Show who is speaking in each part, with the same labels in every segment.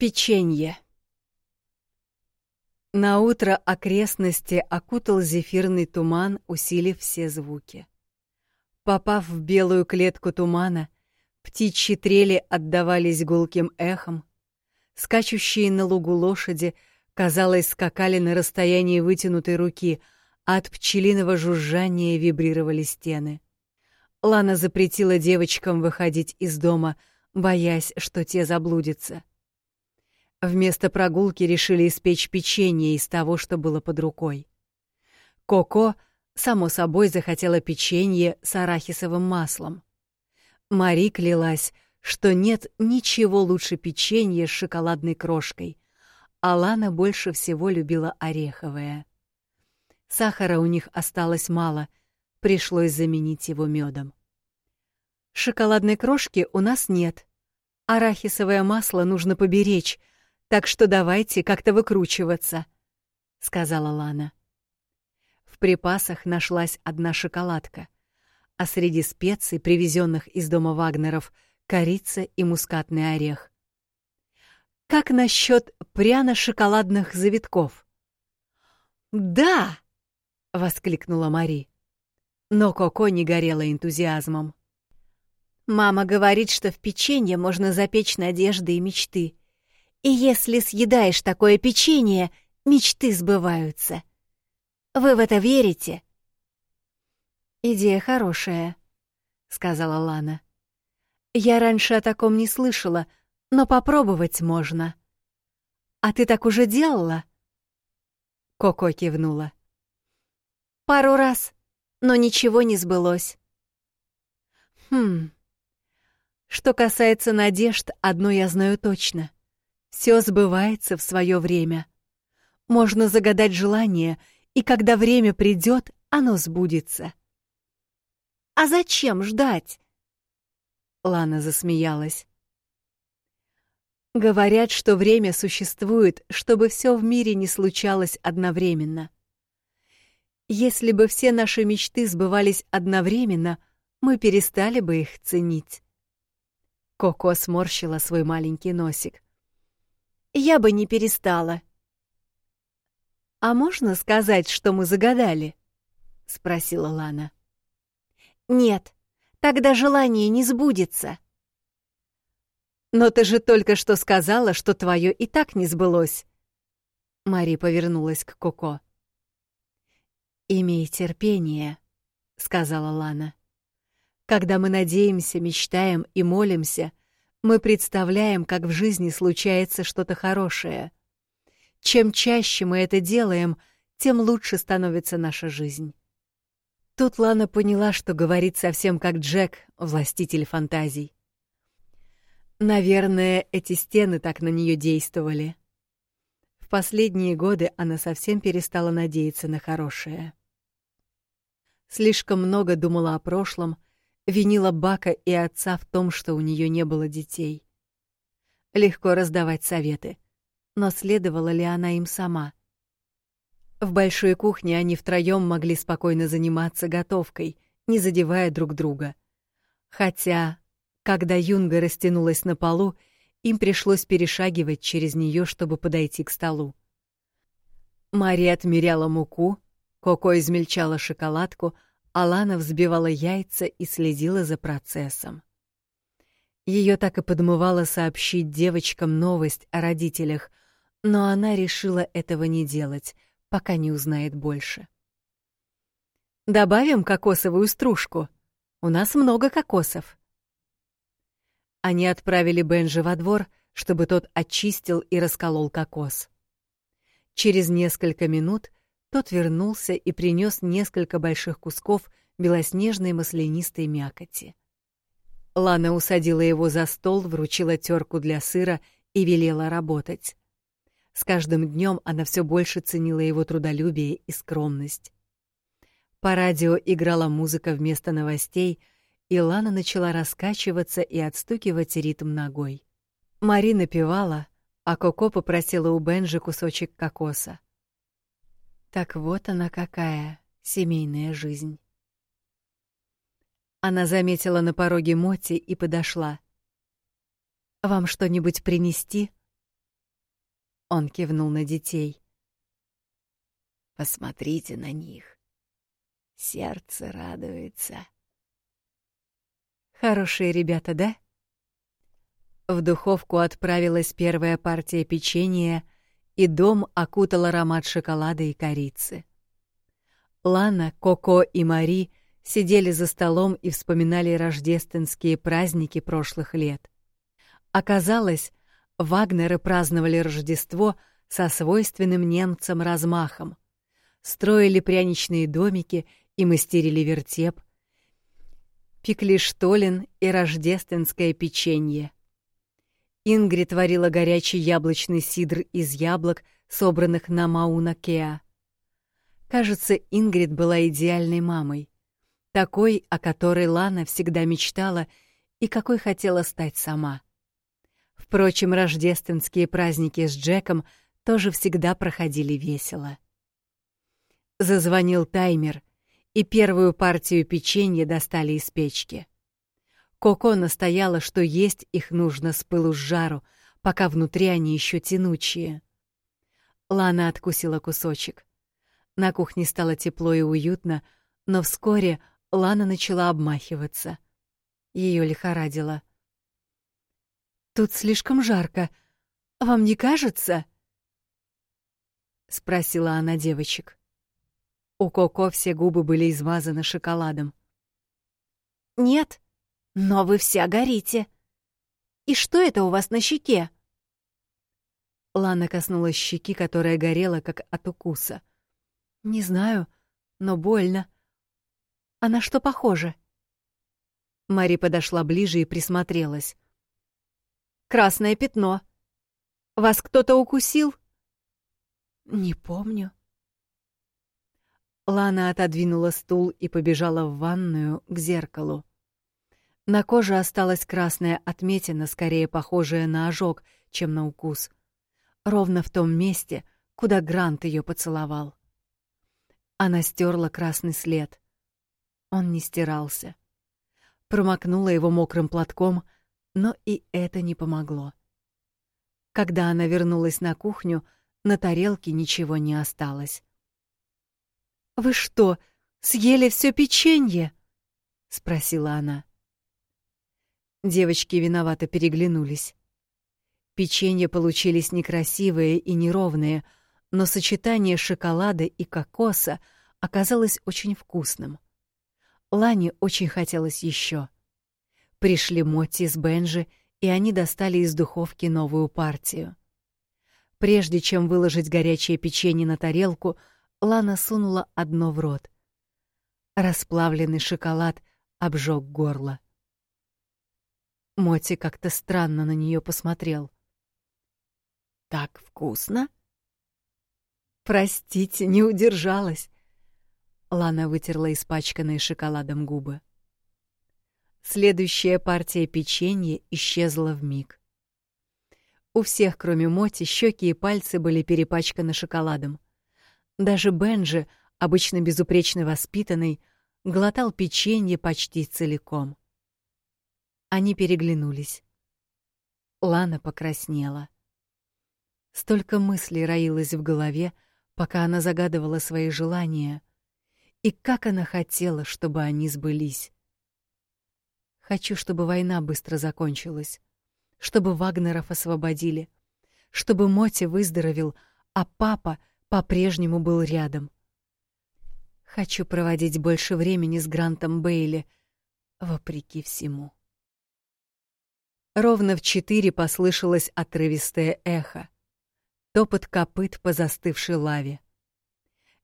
Speaker 1: Печенье. На утро окрестности окутал зефирный туман, усилив все звуки. Попав в белую клетку тумана, птичьи трели отдавались гулким эхом. Скачущие на лугу лошади, казалось, скакали на расстоянии вытянутой руки, а от пчелиного жужжания вибрировали стены. Лана запретила девочкам выходить из дома, боясь, что те заблудятся. Вместо прогулки решили испечь печенье из того, что было под рукой. Коко, само собой, захотела печенье с арахисовым маслом. Мари клялась, что нет ничего лучше печенья с шоколадной крошкой, а Лана больше всего любила ореховое. Сахара у них осталось мало, пришлось заменить его медом. Шоколадной крошки у нас нет. Арахисовое масло нужно поберечь, так что давайте как-то выкручиваться, сказала Лана. В припасах нашлась одна шоколадка, а среди специй, привезенных из дома Вагнеров, корица и мускатный орех. Как насчет пряно-шоколадных завитков? Да! воскликнула Мари. Но Коко не горела энтузиазмом. Мама говорит, что в печенье можно запечь надежды и мечты. И если съедаешь такое печенье, мечты сбываются. Вы в это верите? Идея хорошая, сказала Лана. Я раньше о таком не слышала, но попробовать можно. А ты так уже делала? Коко кивнула. Пару раз, но ничего не сбылось. Хм. Что касается надежд, одно я знаю точно. Все сбывается в свое время. Можно загадать желание, и когда время придет, оно сбудется. А зачем ждать? Лана засмеялась. Говорят, что время существует, чтобы все в мире не случалось одновременно. Если бы все наши мечты сбывались одновременно, мы перестали бы их ценить. Коко сморщила свой маленький носик я бы не перестала. А можно сказать, что мы загадали? спросила Лана. Нет, тогда желание не сбудется. Но ты же только что сказала, что твое и так не сбылось. Мари повернулась к Коко. «Имей терпение», — сказала Лана. «Когда мы надеемся, мечтаем и молимся, мы представляем, как в жизни случается что-то хорошее. Чем чаще мы это делаем, тем лучше становится наша жизнь. Тут Лана поняла, что говорит совсем как Джек, властитель фантазий. Наверное, эти стены так на нее действовали. В последние годы она совсем перестала надеяться на хорошее. Слишком много думала о прошлом — винила Бака и отца в том, что у нее не было детей. Легко раздавать советы, но следовала ли она им сама? В большой кухне они втроем могли спокойно заниматься готовкой, не задевая друг друга. Хотя, когда Юнга растянулась на полу, им пришлось перешагивать через нее, чтобы подойти к столу. Мария отмеряла муку, Коко измельчала шоколадку, Алана взбивала яйца и следила за процессом. Ее так и подмывало сообщить девочкам новость о родителях, но она решила этого не делать, пока не узнает больше. Добавим кокосовую стружку. У нас много кокосов. Они отправили Бенжи во двор, чтобы тот очистил и расколол кокос. Через несколько минут тот вернулся и принес несколько больших кусков белоснежной маслянистой мякоти. Лана усадила его за стол, вручила терку для сыра и велела работать. С каждым днем она все больше ценила его трудолюбие и скромность. По радио играла музыка вместо новостей, и Лана начала раскачиваться и отстукивать ритм ногой. Марина певала, а Коко попросила у Бенжи кусочек кокоса. Так вот она какая, семейная жизнь. Она заметила на пороге Моти и подошла. «Вам что-нибудь принести?» Он кивнул на детей.
Speaker 2: Посмотрите на них. Сердце радуется.
Speaker 1: Хорошие ребята, да? В духовку отправилась первая партия печенья, и дом окутал аромат шоколада и корицы. Лана, Коко и Мари сидели за столом и вспоминали рождественские праздники прошлых лет. Оказалось, Вагнеры праздновали Рождество со свойственным немцам размахом. Строили пряничные домики и мастерили вертеп, пекли штолен и рождественское печенье. Ингрид варила горячий яблочный сидр из яблок, собранных на Мауна-Кеа. Кажется, Ингрид была идеальной мамой, такой, о которой Лана всегда мечтала и какой хотела стать сама. Впрочем, рождественские праздники с Джеком тоже всегда проходили весело. Зазвонил таймер, и первую партию печенья достали из печки. Коко настояла, что есть их нужно с пылу с жару, пока внутри они еще тянучие. Лана откусила кусочек. На кухне стало тепло и уютно, но вскоре Лана начала обмахиваться. Ее лихорадило. «Тут слишком жарко. Вам не кажется?» — спросила она девочек. У Коко все губы были измазаны шоколадом.
Speaker 3: «Нет, но вы вся горите. И что это у вас на щеке?»
Speaker 1: Лана коснулась щеки, которая горела, как от укуса. «Не знаю, но больно. А на что похоже?» Мари подошла ближе и присмотрелась. «Красное пятно. Вас кто-то укусил?» «Не помню», Лана отодвинула стул и побежала в ванную к зеркалу. На коже осталась красная отметина, скорее похожая на ожог, чем на укус. Ровно в том месте, куда Грант ее поцеловал. Она стерла красный след. Он не стирался. Промокнула его мокрым платком, но и это не помогло. Когда она вернулась на кухню, на тарелке ничего не осталось. Вы что, съели все печенье? спросила она. Девочки виновато переглянулись. Печенья получились некрасивые и неровные, но сочетание шоколада и кокоса оказалось очень вкусным. Лане очень хотелось еще. Пришли Мотти с Бенжи, и они достали из духовки новую партию. Прежде чем выложить горячее печенье на тарелку, Лана сунула одно в рот. Расплавленный шоколад обжег горло. Моти как-то странно на нее посмотрел. Так вкусно? Простите, не удержалась. Лана вытерла испачканные шоколадом губы. Следующая партия печенья исчезла в миг. У всех, кроме Моти, щеки и пальцы были перепачканы шоколадом. Даже Бенджи, обычно безупречно воспитанный, глотал печенье почти целиком. Они переглянулись. Лана покраснела. Столько мыслей роилось в голове, пока она загадывала свои желания. И как она хотела, чтобы они сбылись. Хочу, чтобы война быстро закончилась, чтобы Вагнеров освободили, чтобы Моти выздоровел, а папа по-прежнему был рядом. Хочу проводить больше времени с Грантом Бейли, вопреки всему. Ровно в четыре послышалось отрывистое эхо. Топот копыт по застывшей лаве.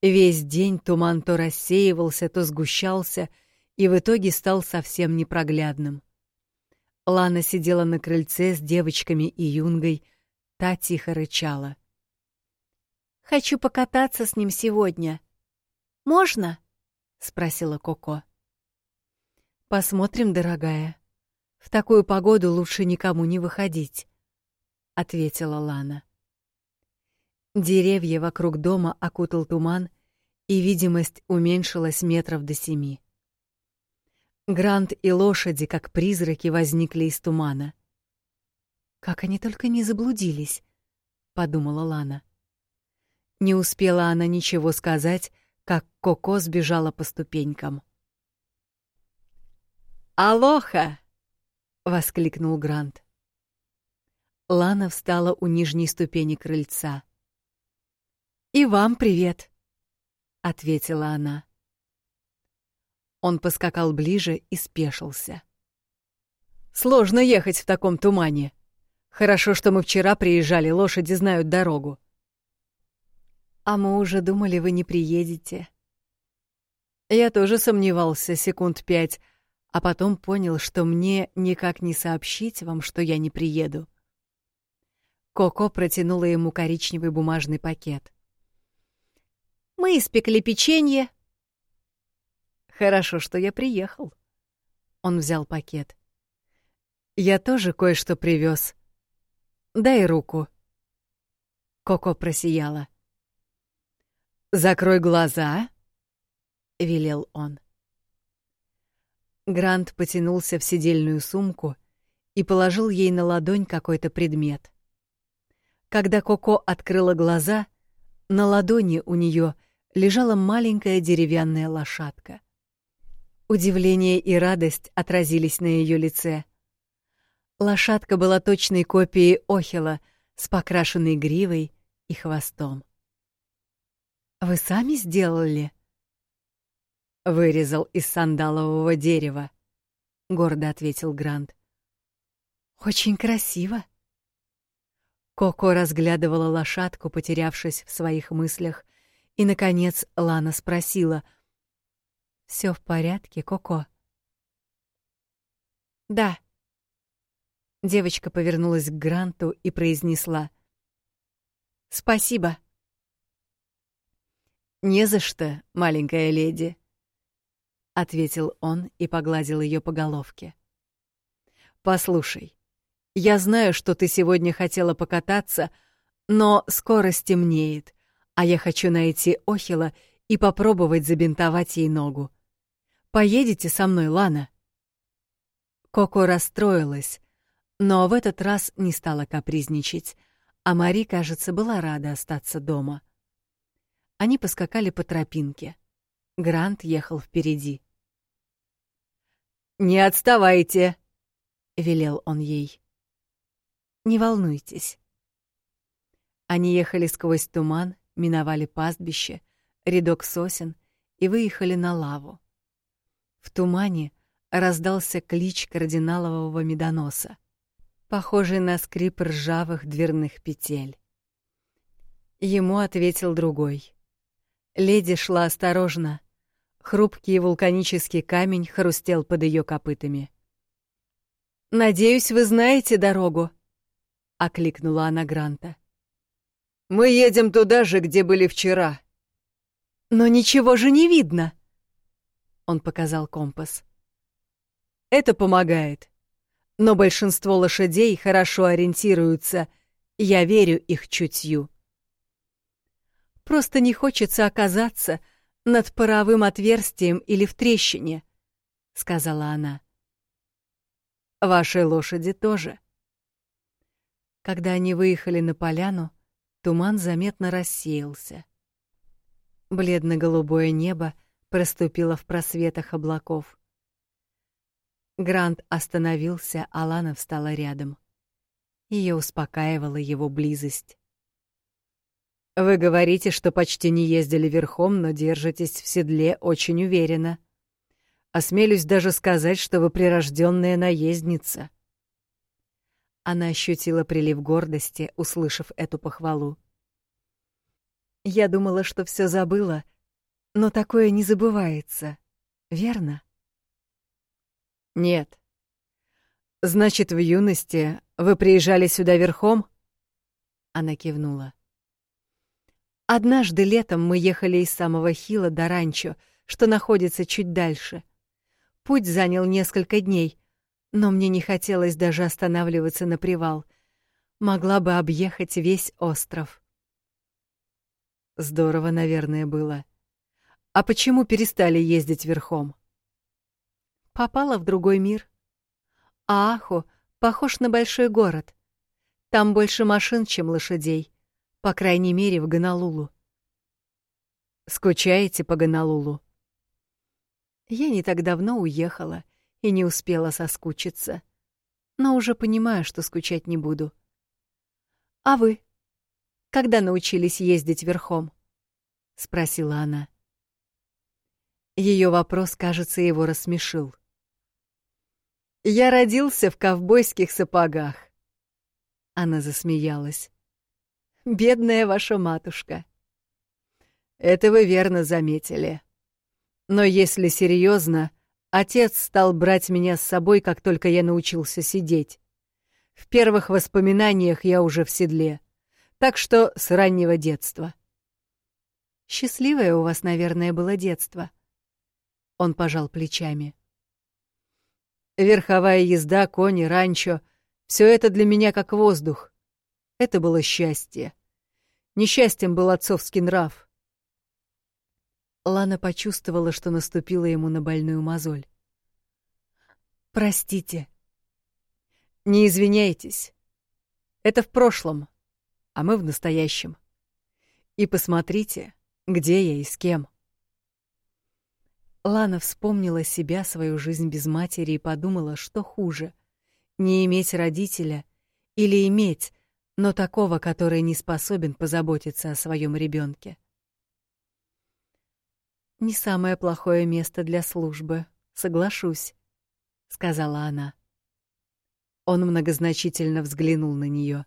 Speaker 1: Весь день туман то рассеивался, то сгущался и в итоге стал совсем непроглядным. Лана сидела на крыльце с девочками и юнгой, та тихо рычала —
Speaker 3: Хочу покататься с ним сегодня. Можно? спросила Коко.
Speaker 1: Посмотрим, дорогая. В такую погоду лучше никому не выходить, ответила Лана. Деревья вокруг дома окутал туман, и видимость уменьшилась метров до семи. Грант и лошади, как призраки, возникли из тумана. Как они только не заблудились, подумала Лана. Не успела она ничего сказать, как Коко сбежала по ступенькам. «Алоха!» — воскликнул Грант. Лана встала у нижней ступени крыльца. «И вам привет!» — ответила она. Он поскакал ближе и спешился. «Сложно ехать в таком тумане. Хорошо, что мы вчера приезжали, лошади знают дорогу». «А мы уже думали, вы не приедете». Я тоже сомневался секунд пять, а потом понял, что мне никак не сообщить вам, что я не приеду. Коко протянула ему коричневый бумажный пакет. «Мы испекли печенье». «Хорошо, что я приехал». Он взял пакет. «Я тоже кое-что привез. Дай руку». Коко просияла. «Закрой глаза», — велел он. Грант потянулся в сидельную сумку и положил ей на ладонь какой-то предмет. Когда Коко открыла глаза, на ладони у нее лежала маленькая деревянная лошадка. Удивление и радость отразились на ее лице. Лошадка была точной копией Охила с покрашенной гривой и хвостом. «Вы сами сделали?» «Вырезал из сандалового дерева», — гордо ответил Грант. «Очень красиво», Коко разглядывала лошадку, потерявшись в своих мыслях, и, наконец, Лана спросила. «Всё в порядке, Коко?» «Да». Девочка повернулась к Гранту и произнесла. «Спасибо». «Не за что, маленькая леди», — ответил он и погладил её по головке. «Послушай, я знаю, что ты сегодня хотела покататься, но скоро стемнеет, а я хочу найти Охила и попробовать забинтовать ей ногу. Поедете со мной, Лана?» Коко расстроилась, но в этот раз не стала капризничать, а Мари, кажется, была рада остаться дома. Они поскакали по тропинке. Грант ехал впереди. «Не отставайте!» — велел он ей. Не волнуйтесь. Они ехали сквозь туман, миновали пастбище, рядок сосен и выехали на лаву. В тумане раздался клич кардиналового медоноса, похожий на скрип ржавых дверных петель. Ему ответил другой. Леди шла осторожно. Хрупкий вулканический камень хрустел под ее копытами. «Надеюсь, вы знаете дорогу», — окликнула она Гранта. «Мы едем туда же, где были вчера». «Но ничего же не видно!» Он показал компас. «Это помогает. Но большинство лошадей хорошо ориентируются. Я верю их чутью. Просто не хочется оказаться над паровым отверстием или в трещине», — сказала она. «Вашей лошади тоже», когда они выехали на поляну, туман заметно рассеялся. Бледно-голубое небо проступило в просветах облаков. Грант остановился, а Лана встала рядом. Ее успокаивала его близость. Вы говорите, что почти не ездили верхом, но держитесь в седле очень уверенно. Осмелюсь даже сказать, что вы прирожденная наездница. Она ощутила прилив гордости, услышав эту похвалу. Я думала, что все забыла, но такое не забывается, верно? Нет. Значит, в юности вы приезжали сюда верхом? Она кивнула. Однажды летом мы ехали из самого Хила до ранчо, что находится чуть дальше. Путь занял несколько дней, но мне не хотелось даже останавливаться на привал. Могла бы объехать весь остров. Здорово, наверное, было. А почему перестали ездить верхом? Попала в другой мир. А Аху похож на большой город. Там больше машин, чем лошадей. По крайней мере, в Гонолулу. Скучаете по Гонолулу? Я не так давно уехала и не успела соскучиться, но уже понимаю, что скучать не буду. А вы? Когда научились ездить верхом? спросила она. Ее вопрос, кажется, его рассмешил. Я родился в ковбойских сапогах. Она засмеялась. Бедная ваша матушка. Это вы верно заметили. Но если серьезно, отец стал брать меня с собой, как только я научился сидеть. В первых воспоминаниях я уже в седле. Так что с раннего детства. Счастливое у вас, наверное, было детство. Он пожал плечами. Верховая езда, кони, ранчо — все это для меня как воздух. Это было счастье. Несчастьем был отцовский нрав. Лана почувствовала, что наступила ему на больную мозоль. «Простите». «Не извиняйтесь. Это в прошлом, а мы в настоящем. И посмотрите, где я и с кем». Лана вспомнила себя, свою жизнь без матери и подумала, что хуже — не иметь родителя или иметь, но такого, который не способен позаботиться о своем ребенке. «Не самое плохое место для службы, соглашусь», — сказала она. Он многозначительно взглянул на нее.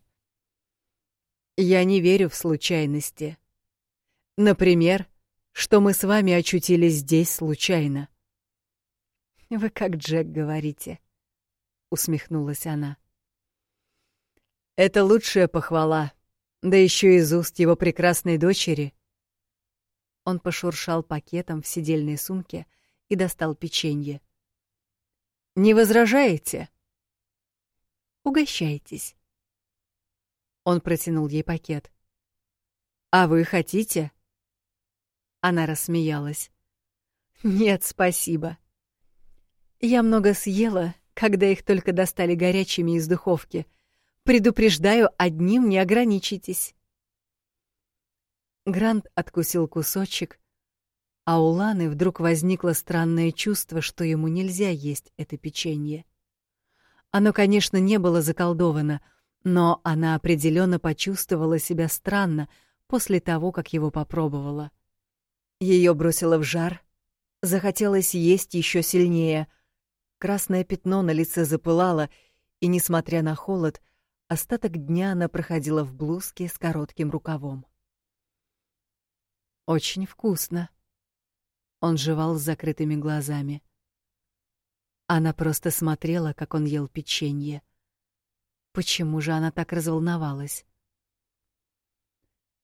Speaker 1: «Я не верю в случайности. Например, что мы с вами очутились здесь случайно. Вы как Джек говорите, усмехнулась она. Это лучшая похвала, да еще из уст его прекрасной дочери. Он пошуршал пакетом в сидельной сумке и достал печенье. Не возражаете? Угощайтесь. Он протянул ей пакет. А вы хотите? Она рассмеялась. Нет, спасибо. Я много съела, когда их только достали горячими из духовки. Предупреждаю, одним не ограничитесь. Грант откусил кусочек, а у Ланы вдруг возникло странное чувство, что ему нельзя есть это печенье. Оно, конечно, не было заколдовано, но она определенно почувствовала себя странно после того, как его попробовала. Ее бросило в жар, захотелось есть еще сильнее. Красное пятно на лице запылало, и, несмотря на холод, остаток дня она проходила в блузке с коротким рукавом. Очень вкусно. Он жевал с закрытыми глазами. Она просто смотрела, как он ел печенье. Почему же она так разволновалась?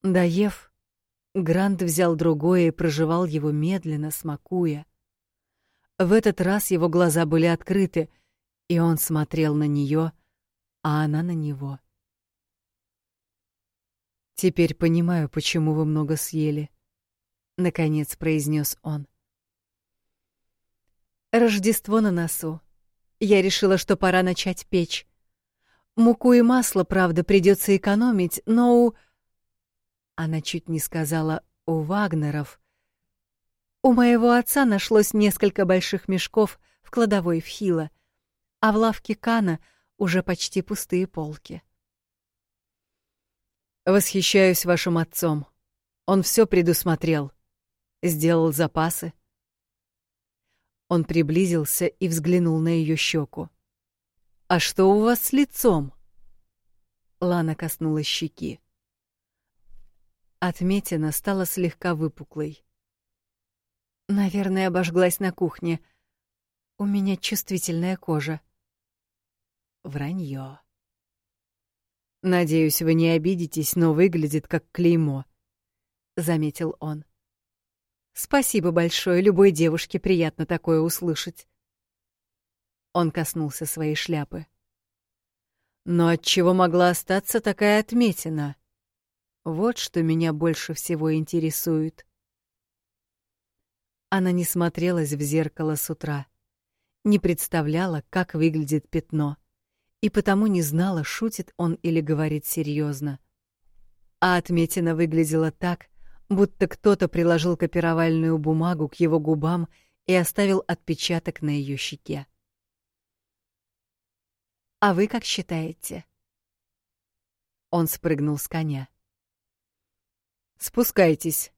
Speaker 1: Доев, Грант взял другое и прожевал его медленно, смакуя. В этот раз его глаза были открыты, и он смотрел на нее, а она на него. Теперь понимаю, почему вы много съели, наконец произнес он. Рождество на носу. Я решила, что пора начать печь. Муку и масло, правда, придется экономить, но у она чуть не сказала «у Вагнеров». У моего отца нашлось несколько больших мешков в кладовой в Хила, а в лавке Кана уже почти пустые полки. Восхищаюсь вашим отцом. Он все предусмотрел. Сделал запасы. Он приблизился и взглянул на ее щеку. «А что у вас с лицом?» Лана коснулась щеки. Отметина стала слегка выпуклой. Наверное, обожглась на кухне. У меня чувствительная кожа. Вранье. Надеюсь, вы не обидитесь, но выглядит как клеймо, заметил он. Спасибо большое, любой девушке приятно такое услышать. Он коснулся своей шляпы. Но от чего могла остаться такая отметина? Вот что меня больше всего интересует. Она не смотрелась в зеркало с утра, не представляла, как выглядит пятно, и потому не знала, шутит он или говорит серьезно. а отметина выглядела так, будто кто-то приложил копировальную бумагу к его губам и оставил отпечаток на ее щеке.
Speaker 3: «А вы как считаете?»
Speaker 1: Он спрыгнул с коня. «Спускайтесь.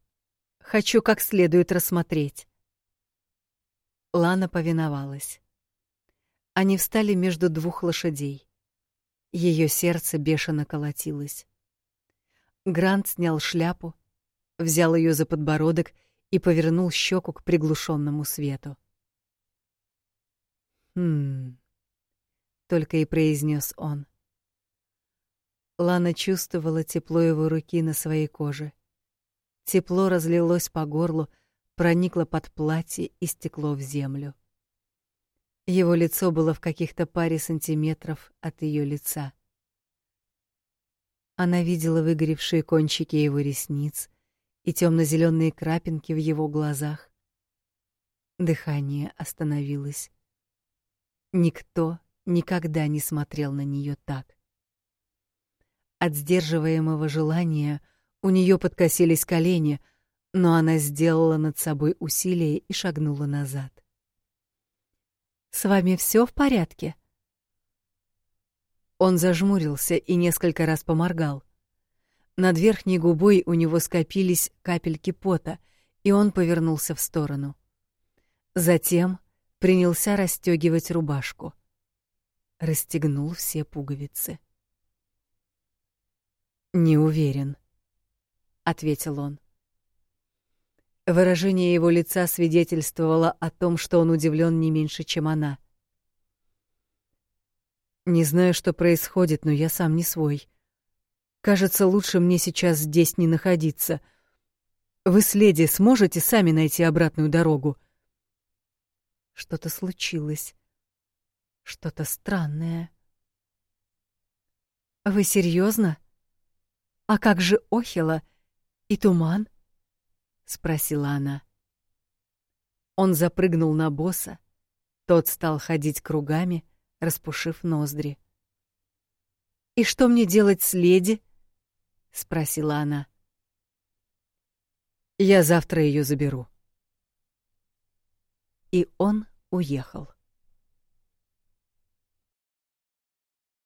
Speaker 1: Хочу как следует рассмотреть». Лана повиновалась. Они встали между двух лошадей. Ее сердце бешено колотилось. Грант снял шляпу, взял ее за подбородок и повернул щеку к приглушенному свету. «Хм...» — только и произнес он. Лана чувствовала тепло его руки на своей коже. Тепло разлилось по горлу, проникло под платье и стекло в землю. Его лицо было в каких-то паре сантиметров от ее лица. Она видела выгоревшие кончики его ресниц и темно-зеленые крапинки в его глазах. Дыхание остановилось. Никто никогда не смотрел на нее так. От сдерживаемого желания у нее подкосились колени, но она сделала над собой усилие и шагнула назад.
Speaker 3: С вами все в порядке?
Speaker 1: Он зажмурился и несколько раз поморгал. Над верхней губой у него скопились капельки пота, и он повернулся в сторону. Затем принялся расстегивать рубашку. Расстегнул все пуговицы. «Не уверен», — ответил он. Выражение его лица свидетельствовало о том, что он удивлен не меньше, чем она. Не знаю, что происходит, но я сам не свой. Кажется, лучше мне сейчас здесь не находиться. Вы с леди сможете сами найти обратную дорогу? Что-то случилось. Что-то странное.
Speaker 3: Вы серьезно? А как же Охила и Туман? — спросила она.
Speaker 1: Он запрыгнул на босса. Тот стал ходить кругами, распушив ноздри.
Speaker 3: И что мне делать с леди? спросила она.
Speaker 1: Я завтра ее заберу. И он уехал.